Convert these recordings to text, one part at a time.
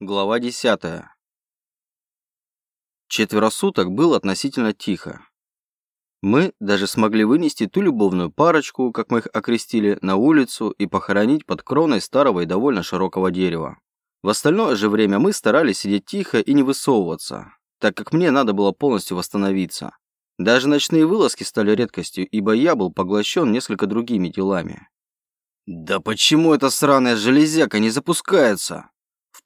Глава 10. Четверо суток было относительно тихо. Мы даже смогли вынести ту любовную парочку, как мы их окрестили, на улицу и похоронить под кроной старого и довольно широкого дерева. В остальное же время мы старались сидеть тихо и не высовываться, так как мне надо было полностью восстановиться. Даже ночные вылазки стали редкостью, ибо я был поглощен несколько другими делами. «Да почему эта сраная железяка не запускается?»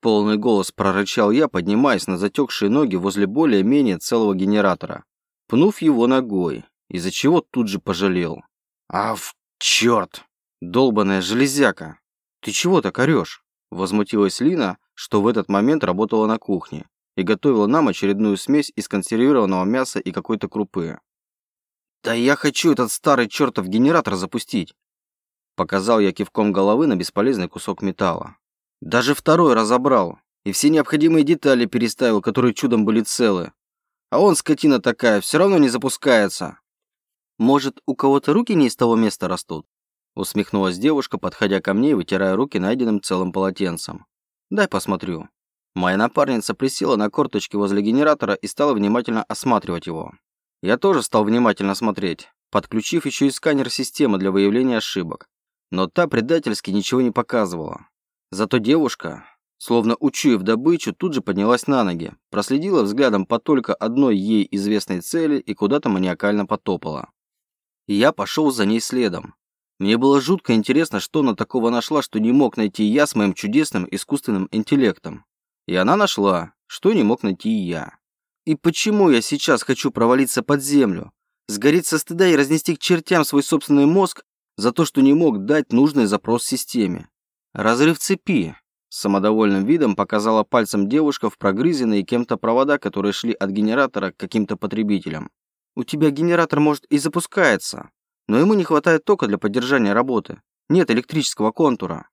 Полный голос прорычал я, поднимаясь на затекшие ноги возле более-менее целого генератора, пнув его ногой, из-за чего тут же пожалел. «А в черт! Долбаная железяка! Ты чего так орешь?» Возмутилась Лина, что в этот момент работала на кухне и готовила нам очередную смесь из консервированного мяса и какой-то крупы. «Да я хочу этот старый чертов генератор запустить!» Показал я кивком головы на бесполезный кусок металла. Даже второй разобрал. И все необходимые детали переставил, которые чудом были целы. А он, скотина такая, все равно не запускается. Может, у кого-то руки не из того места растут? Усмехнулась девушка, подходя ко мне и вытирая руки найденным целым полотенцем. Дай посмотрю. Моя напарница присела на корточки возле генератора и стала внимательно осматривать его. Я тоже стал внимательно смотреть, подключив еще и сканер системы для выявления ошибок. Но та предательски ничего не показывала. Зато девушка, словно учуяв добычу, тут же поднялась на ноги, проследила взглядом по только одной ей известной цели и куда-то маниакально потопала. Я пошел за ней следом. Мне было жутко интересно, что она такого нашла, что не мог найти я с моим чудесным искусственным интеллектом. И она нашла, что не мог найти я. И почему я сейчас хочу провалиться под землю, сгореть со стыда и разнести к чертям свой собственный мозг за то, что не мог дать нужный запрос системе? «Разрыв цепи», – самодовольным видом показала пальцем девушка в прогрызенные кем-то провода, которые шли от генератора к каким-то потребителям. «У тебя генератор, может, и запускается, но ему не хватает тока для поддержания работы. Нет электрического контура».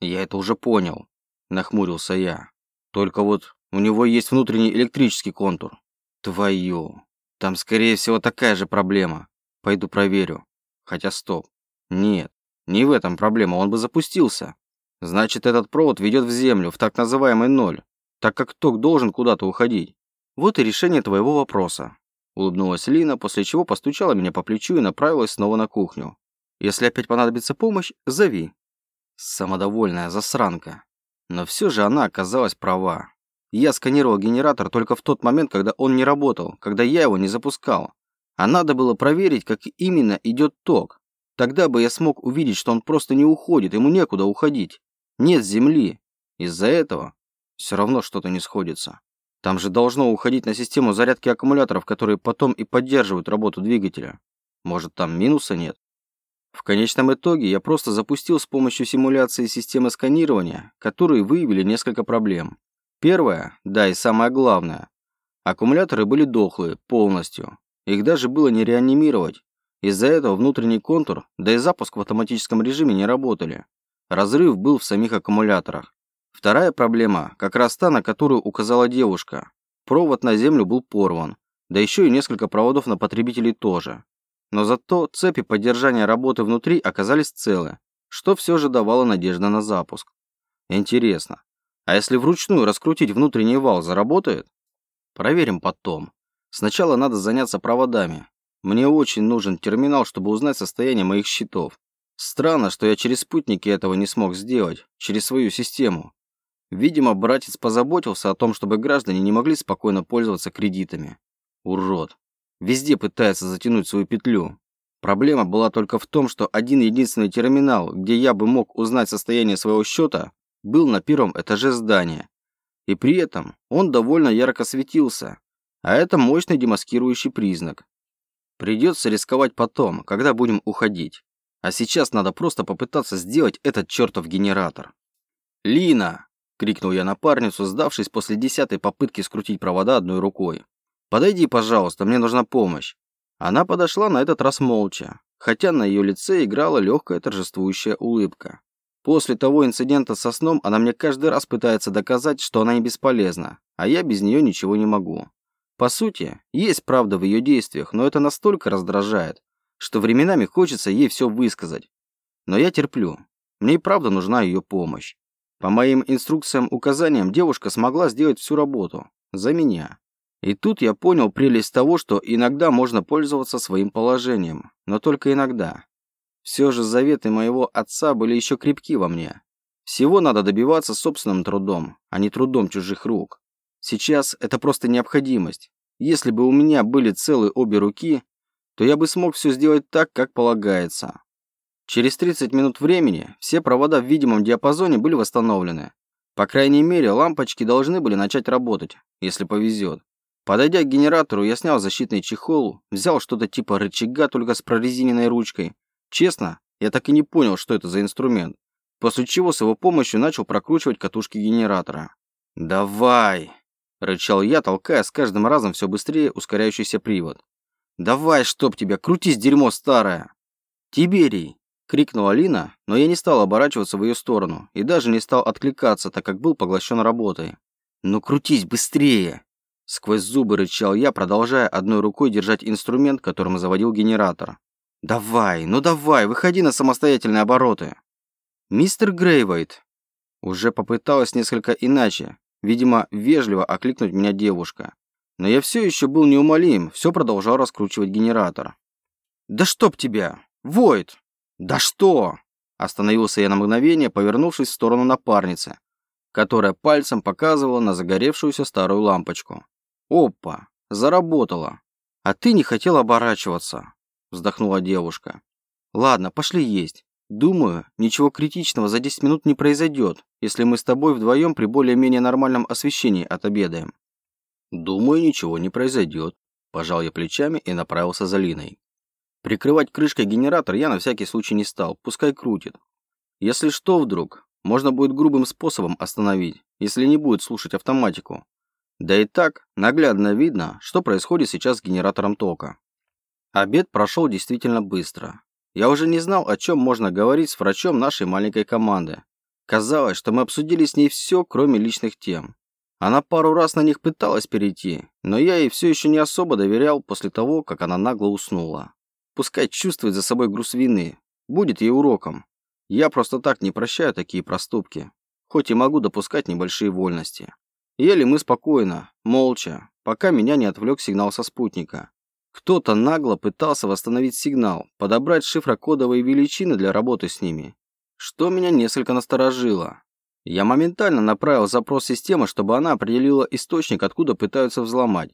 «Я это уже понял», – нахмурился я. «Только вот у него есть внутренний электрический контур». «Твою! Там, скорее всего, такая же проблема. Пойду проверю. Хотя стоп. Нет, не в этом проблема, он бы запустился. Значит, этот провод ведет в землю, в так называемый ноль, так как ток должен куда-то уходить. Вот и решение твоего вопроса. Улыбнулась Лина, после чего постучала меня по плечу и направилась снова на кухню. Если опять понадобится помощь, зови. Самодовольная засранка. Но все же она оказалась права. Я сканировал генератор только в тот момент, когда он не работал, когда я его не запускал. А надо было проверить, как именно идет ток. Тогда бы я смог увидеть, что он просто не уходит, ему некуда уходить. Нет земли. Из-за этого все равно что-то не сходится. Там же должно уходить на систему зарядки аккумуляторов, которые потом и поддерживают работу двигателя. Может, там минуса нет? В конечном итоге я просто запустил с помощью симуляции системы сканирования, которые выявили несколько проблем. Первое, да и самое главное. Аккумуляторы были дохлые, полностью. Их даже было не реанимировать. Из-за этого внутренний контур, да и запуск в автоматическом режиме не работали. Разрыв был в самих аккумуляторах. Вторая проблема, как раз та, на которую указала девушка. Провод на землю был порван, да еще и несколько проводов на потребителей тоже. Но зато цепи поддержания работы внутри оказались целы, что все же давало надежду на запуск. Интересно, а если вручную раскрутить внутренний вал, заработает? Проверим потом. Сначала надо заняться проводами. Мне очень нужен терминал, чтобы узнать состояние моих счетов. Странно, что я через спутники этого не смог сделать, через свою систему. Видимо, братец позаботился о том, чтобы граждане не могли спокойно пользоваться кредитами. Урод. Везде пытается затянуть свою петлю. Проблема была только в том, что один единственный терминал, где я бы мог узнать состояние своего счета, был на первом этаже здания. И при этом он довольно ярко светился. А это мощный демаскирующий признак. Придется рисковать потом, когда будем уходить. А сейчас надо просто попытаться сделать этот чертов генератор. «Лина!» – крикнул я напарницу, сдавшись после десятой попытки скрутить провода одной рукой. «Подойди, пожалуйста, мне нужна помощь». Она подошла на этот раз молча, хотя на ее лице играла легкая торжествующая улыбка. После того инцидента со сном она мне каждый раз пытается доказать, что она не бесполезна, а я без нее ничего не могу. По сути, есть правда в ее действиях, но это настолько раздражает, что временами хочется ей все высказать. Но я терплю. Мне и правда нужна ее помощь. По моим инструкциям, указаниям, девушка смогла сделать всю работу. За меня. И тут я понял прелесть того, что иногда можно пользоваться своим положением, но только иногда. Все же заветы моего отца были еще крепки во мне. Всего надо добиваться собственным трудом, а не трудом чужих рук. Сейчас это просто необходимость. Если бы у меня были целые обе руки, то я бы смог все сделать так, как полагается. Через 30 минут времени все провода в видимом диапазоне были восстановлены. По крайней мере, лампочки должны были начать работать, если повезет. Подойдя к генератору, я снял защитный чехол, взял что-то типа рычага, только с прорезиненной ручкой. Честно, я так и не понял, что это за инструмент. После чего с его помощью начал прокручивать катушки генератора. «Давай!» – рычал я, толкая с каждым разом все быстрее ускоряющийся привод. «Давай, чтоб тебя, крутись, дерьмо старое!» «Тиберий!» – крикнула Алина, но я не стал оборачиваться в ее сторону и даже не стал откликаться, так как был поглощен работой. «Ну крутись быстрее!» Сквозь зубы рычал я, продолжая одной рукой держать инструмент, которым заводил генератор. «Давай, ну давай, выходи на самостоятельные обороты!» «Мистер Грейвайт!» Уже попыталась несколько иначе, видимо, вежливо окликнуть меня девушка. Но я все еще был неумолим, все продолжал раскручивать генератор. «Да чтоб тебя! Войд! Да что!» Остановился я на мгновение, повернувшись в сторону напарницы, которая пальцем показывала на загоревшуюся старую лампочку. «Опа! Заработала! А ты не хотел оборачиваться!» Вздохнула девушка. «Ладно, пошли есть. Думаю, ничего критичного за 10 минут не произойдет, если мы с тобой вдвоем при более-менее нормальном освещении отобедаем. «Думаю, ничего не произойдет», – пожал я плечами и направился за Линой. Прикрывать крышкой генератор я на всякий случай не стал, пускай крутит. Если что вдруг, можно будет грубым способом остановить, если не будет слушать автоматику. Да и так, наглядно видно, что происходит сейчас с генератором тока. Обед прошел действительно быстро. Я уже не знал, о чем можно говорить с врачом нашей маленькой команды. Казалось, что мы обсудили с ней все, кроме личных тем. Она пару раз на них пыталась перейти, но я ей все еще не особо доверял после того, как она нагло уснула. Пускай чувствует за собой груз вины, будет ей уроком. Я просто так не прощаю такие проступки, хоть и могу допускать небольшие вольности. Ели мы спокойно, молча, пока меня не отвлек сигнал со спутника. Кто-то нагло пытался восстановить сигнал, подобрать шифрокодовые величины для работы с ними, что меня несколько насторожило. Я моментально направил запрос системы, чтобы она определила источник, откуда пытаются взломать.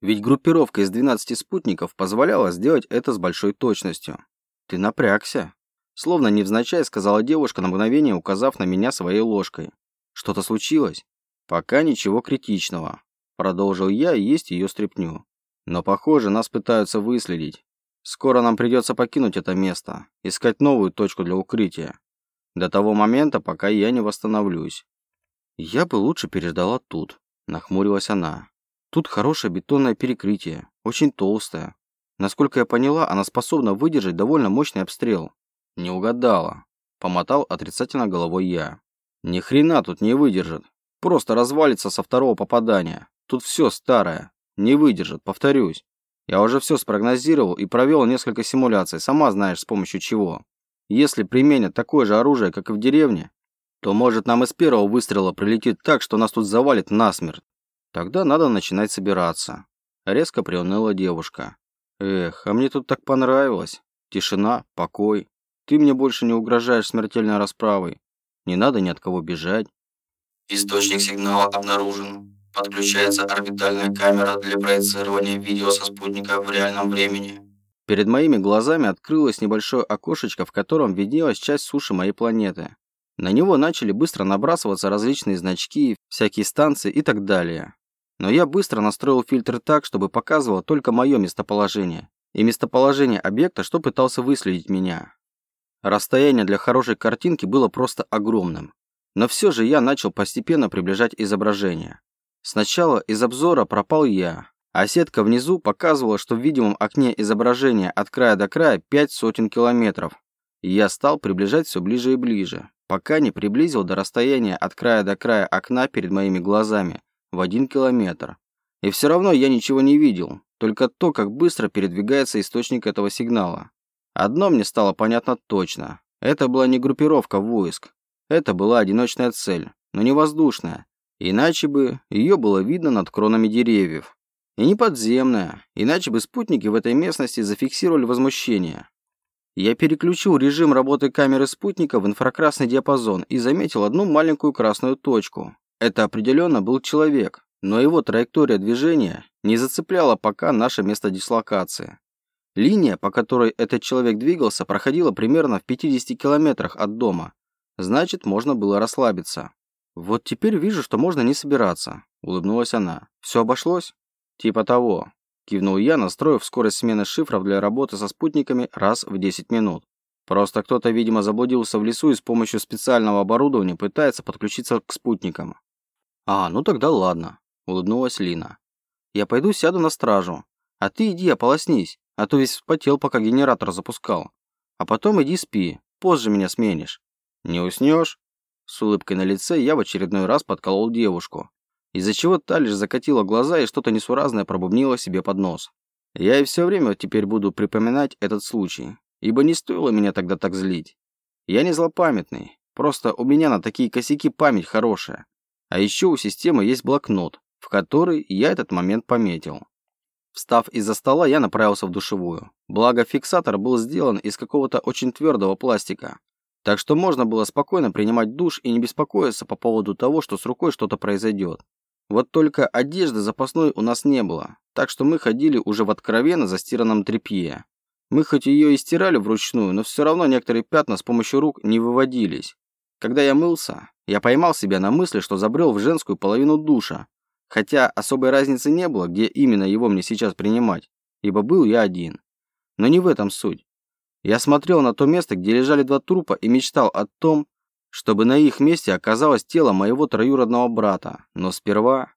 Ведь группировка из 12 спутников позволяла сделать это с большой точностью. Ты напрягся. Словно невзначай сказала девушка на мгновение, указав на меня своей ложкой. Что-то случилось? Пока ничего критичного. Продолжил я есть ее стряпню. Но, похоже, нас пытаются выследить. Скоро нам придется покинуть это место, искать новую точку для укрытия. До того момента, пока я не восстановлюсь. Я бы лучше переждала тут, нахмурилась она. Тут хорошее бетонное перекрытие, очень толстое. Насколько я поняла, она способна выдержать довольно мощный обстрел. Не угадала. Помотал отрицательно головой я. Ни хрена тут не выдержит. Просто развалится со второго попадания. Тут все старое. Не выдержит, повторюсь. Я уже все спрогнозировал и провел несколько симуляций, сама знаешь, с помощью чего. Если применят такое же оружие, как и в деревне, то, может, нам из первого выстрела прилетит так, что нас тут завалит насмерть. Тогда надо начинать собираться. Резко приуныла девушка. Эх, а мне тут так понравилось. Тишина, покой. Ты мне больше не угрожаешь смертельной расправой. Не надо ни от кого бежать. Источник сигнала обнаружен. Подключается орбитальная камера для проецирования видео со спутника в реальном времени. Перед моими глазами открылось небольшое окошечко, в котором виднелась часть суши моей планеты. На него начали быстро набрасываться различные значки, всякие станции и так далее. Но я быстро настроил фильтр так, чтобы показывало только мое местоположение и местоположение объекта, что пытался выследить меня. Расстояние для хорошей картинки было просто огромным. Но все же я начал постепенно приближать изображение. Сначала из обзора пропал я, а сетка внизу показывала, что в видимом окне изображения от края до края пять сотен километров. И я стал приближать все ближе и ближе, пока не приблизил до расстояния от края до края окна перед моими глазами в один километр. И все равно я ничего не видел, только то, как быстро передвигается источник этого сигнала. Одно мне стало понятно точно. Это была не группировка войск. Это была одиночная цель, но не воздушная. Иначе бы ее было видно над кронами деревьев. И не подземная, иначе бы спутники в этой местности зафиксировали возмущение. Я переключил режим работы камеры спутника в инфракрасный диапазон и заметил одну маленькую красную точку. Это определенно был человек, но его траектория движения не зацепляла пока наше место дислокации. Линия, по которой этот человек двигался, проходила примерно в 50 километрах от дома. Значит, можно было расслабиться. «Вот теперь вижу, что можно не собираться», – улыбнулась она. «Все обошлось?» «Типа того», – кивнул я, настроив скорость смены шифров для работы со спутниками раз в 10 минут. Просто кто-то, видимо, заблудился в лесу и с помощью специального оборудования пытается подключиться к спутникам. «А, ну тогда ладно», – улыбнулась Лина. «Я пойду сяду на стражу, а ты иди ополоснись, а то весь вспотел, пока генератор запускал. А потом иди спи, позже меня сменишь». «Не уснешь?» С улыбкой на лице я в очередной раз подколол девушку, из-за чего та лишь закатила глаза и что-то несуразное пробубнила себе под нос. Я и все время теперь буду припоминать этот случай, ибо не стоило меня тогда так злить. Я не злопамятный, просто у меня на такие косяки память хорошая. А еще у системы есть блокнот, в который я этот момент пометил. Встав из-за стола, я направился в душевую. Благо, фиксатор был сделан из какого-то очень твердого пластика, так что можно было спокойно принимать душ и не беспокоиться по поводу того, что с рукой что-то произойдет. Вот только одежды запасной у нас не было, так что мы ходили уже в откровенно застиранном тряпье. Мы хоть ее и стирали вручную, но все равно некоторые пятна с помощью рук не выводились. Когда я мылся, я поймал себя на мысли, что забрел в женскую половину душа, хотя особой разницы не было, где именно его мне сейчас принимать, ибо был я один. Но не в этом суть. Я смотрел на то место, где лежали два трупа и мечтал о том, чтобы на их месте оказалось тело моего троюродного брата. Но сперва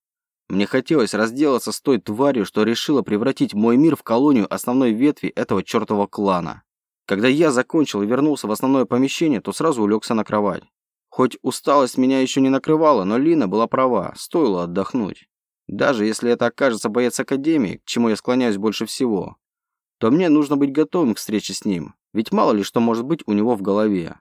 мне хотелось разделаться с той тварью, что решила превратить мой мир в колонию основной ветви этого чертового клана. Когда я закончил и вернулся в основное помещение, то сразу улегся на кровать. Хоть усталость меня еще не накрывала, но Лина была права, стоило отдохнуть. Даже если это окажется боец Академии, к чему я склоняюсь больше всего, то мне нужно быть готовым к встрече с ним, ведь мало ли что может быть у него в голове.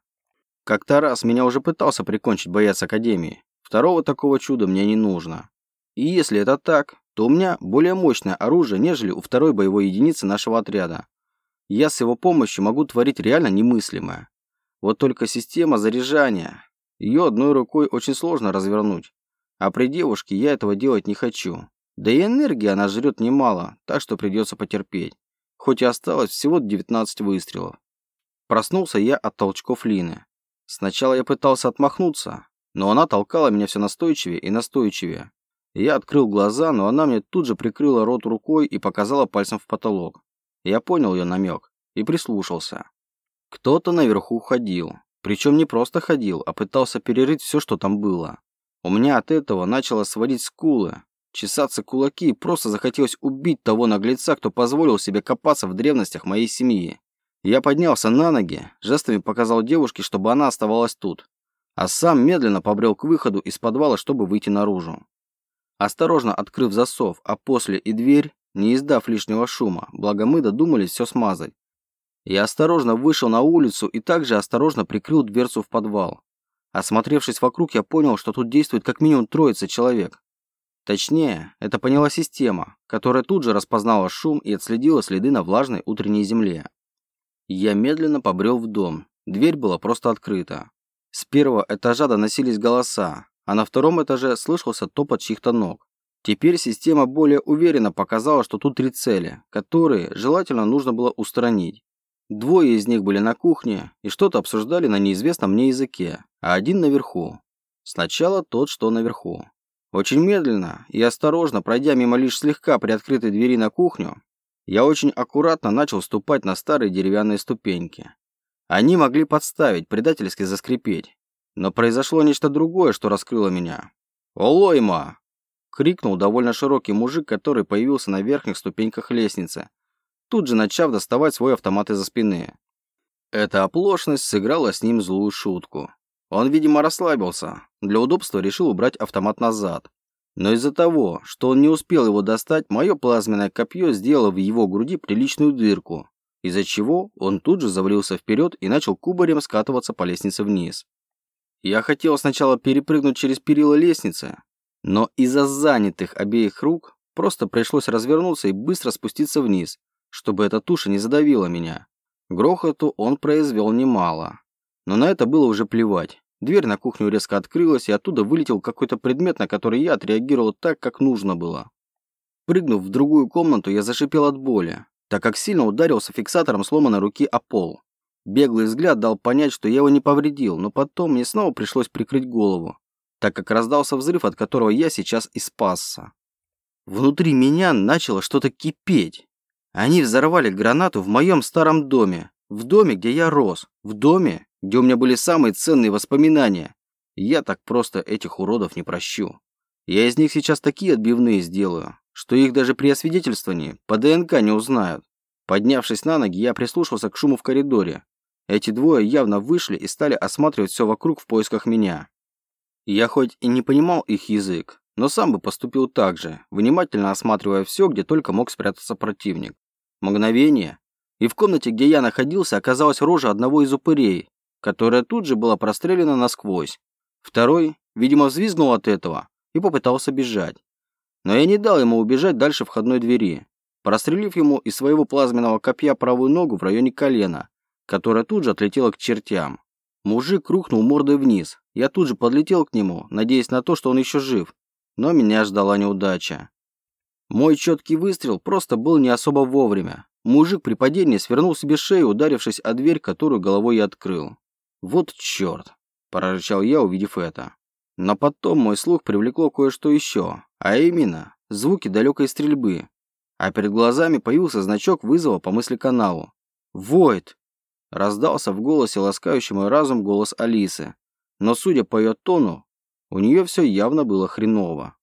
Как-то раз меня уже пытался прикончить боец Академии. Второго такого чуда мне не нужно. И если это так, то у меня более мощное оружие, нежели у второй боевой единицы нашего отряда. Я с его помощью могу творить реально немыслимое. Вот только система заряжания. Ее одной рукой очень сложно развернуть. А при девушке я этого делать не хочу. Да и энергии она жрет немало, так что придется потерпеть хоть и осталось всего 19 выстрелов. Проснулся я от толчков Лины. Сначала я пытался отмахнуться, но она толкала меня все настойчивее и настойчивее. Я открыл глаза, но она мне тут же прикрыла рот рукой и показала пальцем в потолок. Я понял ее намек и прислушался. Кто-то наверху ходил. Причем не просто ходил, а пытался перерыть все, что там было. У меня от этого начало сводить скулы, Чесаться кулаки просто захотелось убить того наглеца, кто позволил себе копаться в древностях моей семьи. Я поднялся на ноги, жестами показал девушке, чтобы она оставалась тут, а сам медленно побрел к выходу из подвала, чтобы выйти наружу. Осторожно открыв засов, а после и дверь, не издав лишнего шума, благо мы додумались все смазать. Я осторожно вышел на улицу и также осторожно прикрыл дверцу в подвал. Осмотревшись вокруг, я понял, что тут действует как минимум троица человек. Точнее, это поняла система, которая тут же распознала шум и отследила следы на влажной утренней земле. Я медленно побрел в дом. Дверь была просто открыта. С первого этажа доносились голоса, а на втором этаже слышался топот чьих-то ног. Теперь система более уверенно показала, что тут три цели, которые желательно нужно было устранить. Двое из них были на кухне и что-то обсуждали на неизвестном мне языке, а один наверху. Сначала тот, что наверху. Очень медленно и осторожно, пройдя мимо лишь слегка приоткрытой двери на кухню, я очень аккуратно начал ступать на старые деревянные ступеньки. Они могли подставить, предательски заскрипеть. Но произошло нечто другое, что раскрыло меня. «Олойма!» — крикнул довольно широкий мужик, который появился на верхних ступеньках лестницы, тут же начав доставать свой автомат из-за спины. Эта оплошность сыграла с ним злую шутку. Он, видимо, расслабился. Для удобства решил убрать автомат назад. Но из-за того, что он не успел его достать, мое плазменное копье сделало в его груди приличную дырку, из-за чего он тут же завалился вперед и начал кубарем скатываться по лестнице вниз. Я хотел сначала перепрыгнуть через перила лестницы, но из-за занятых обеих рук просто пришлось развернуться и быстро спуститься вниз, чтобы эта туша не задавила меня. Грохоту он произвел немало. Но на это было уже плевать. Дверь на кухню резко открылась, и оттуда вылетел какой-то предмет, на который я отреагировал так, как нужно было. Прыгнув в другую комнату, я зашипел от боли, так как сильно ударился фиксатором сломанной руки о пол. Беглый взгляд дал понять, что я его не повредил, но потом мне снова пришлось прикрыть голову, так как раздался взрыв, от которого я сейчас и спасся. Внутри меня начало что-то кипеть. Они взорвали гранату в моем старом доме, в доме, где я рос, в доме, где у меня были самые ценные воспоминания. Я так просто этих уродов не прощу. Я из них сейчас такие отбивные сделаю, что их даже при освидетельствовании по ДНК не узнают. Поднявшись на ноги, я прислушался к шуму в коридоре, эти двое явно вышли и стали осматривать все вокруг в поисках меня. Я хоть и не понимал их язык, но сам бы поступил так же, внимательно осматривая все, где только мог спрятаться противник. Мгновение, и в комнате, где я находился, оказалась рожа одного из упырей, которая тут же была прострелена насквозь. Второй, видимо, взвизгнул от этого и попытался бежать. Но я не дал ему убежать дальше входной двери, прострелив ему из своего плазменного копья правую ногу в районе колена которая тут же отлетела к чертям. Мужик рухнул мордой вниз. Я тут же подлетел к нему, надеясь на то, что он еще жив. Но меня ждала неудача. Мой четкий выстрел просто был не особо вовремя. Мужик при падении свернул себе шею, ударившись о дверь, которую головой я открыл. «Вот черт!» – прорычал я, увидев это. Но потом мой слух привлекло кое-что еще, а именно звуки далекой стрельбы. А перед глазами появился значок вызова по мысли-каналу. «Войд! Раздался в голосе ласкающий мой разум голос Алисы. Но, судя по ее тону, у нее все явно было хреново.